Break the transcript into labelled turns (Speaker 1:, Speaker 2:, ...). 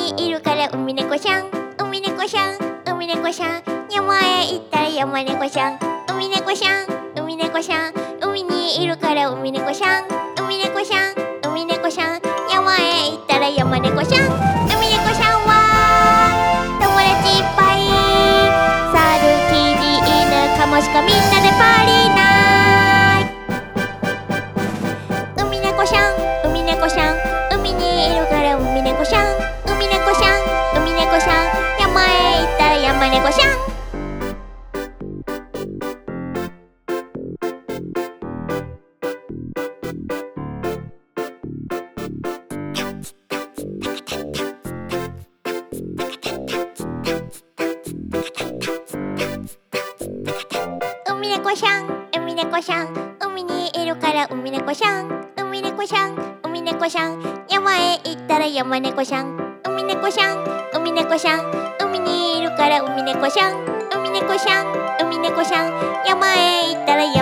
Speaker 1: にいるから海猫ちゃん。海猫ちゃん。海猫ちゃん。山へ行ったら山猫ちゃん。海猫ちゃん。海猫ちゃん。海にいるから海猫ちゃん。海猫ちゃん。海猫ちゃん。山へ行ったら山猫ちゃん。海猫ちゃんは友達いっぱい。猿キリ犬カモシカみんなでパー。ったら山猫ちゃん。海猫ちゃん海猫ちゃん。海にいるから海猫ちゃん。海猫ちゃん海猫ちゃん。山へ行ったら山猫ちゃん。海猫ちゃん海猫ちゃん。海から海猫さん海猫さん海猫さん山へ行ったらよ